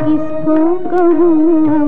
किसको कहूँ?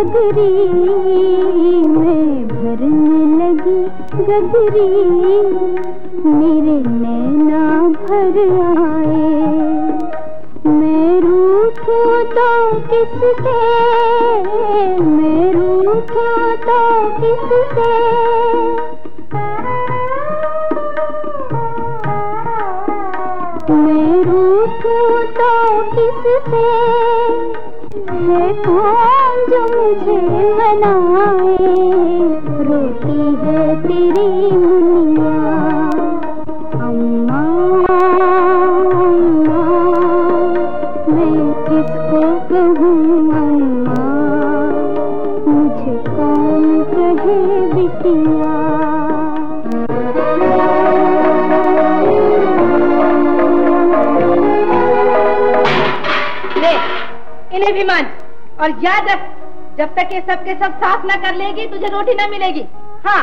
गगरी मैं भरने लगी गगरी मेरे नैना भर आए। मैं रूठूं तो किससे? मैं रूठूं तो किससे? मैं रूठूं तो किससे? है कौन जो किसको कहूँ अम्मा मुझे कौन कहे बिटिया? इन्हें भी मान। और याद रख, जब तक ये सब के सब साफ़ ना कर लेगी, तुझे रोटी ना मिलेगी। हाँ।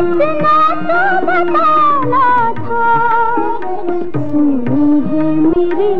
इतना तो बताना था। सुनी है मेरी